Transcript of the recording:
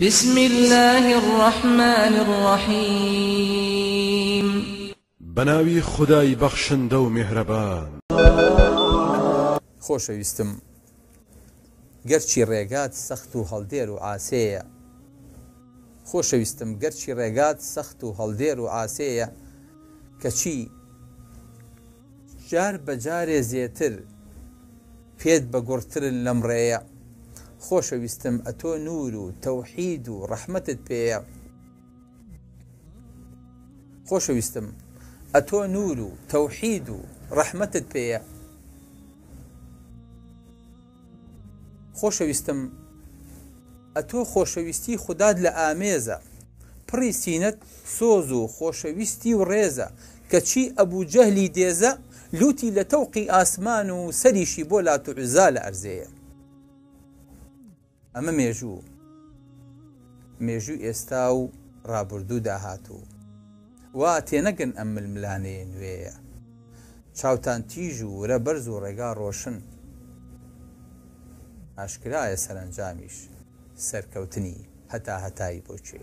بسم اللە الرحمن الرحیم بەناوی خودای بەخشندە و میهرەبان. خۆشەویستم گەرچی ڕێگات سەخت و هەڵدێر و عاسێیە خۆشەویستم گەرچی ڕێگات سەخت و هەڵدێر و عاسێیە کەچی جار بە جارێ زێتر پێت بە گوڕترن لەم ڕێیە خۆشەویستم ئەتۆ نور و تەوحید و ڕەحمەتت پێیە خۆشەویستم ئەتۆ نور و تەوحید و ڕەحمەتت پێیە خۆشەویستم ئەتۆ خۆشەویستی خودات لە ئامێزە پڕی سینەت سۆز و خۆشەویستی و ڕێزە کەچی ئەبوو جەهلی دێزە لوتی لە تەوقی ئاسمان و سەریشی بۆ لات و عزا لە ئەرزێیە ئەمە مێژوو مێژوو ئێستا و ڕابردوو داهاتوو وا تێنەگەن ئەم ململانەیە نوێیە چاوتان تیژ و ورە بەرز و ڕێگا ڕۆشن ئاشکرایە سەرنجامیش سەرکەوتنی هەتا هەتایی بۆچێ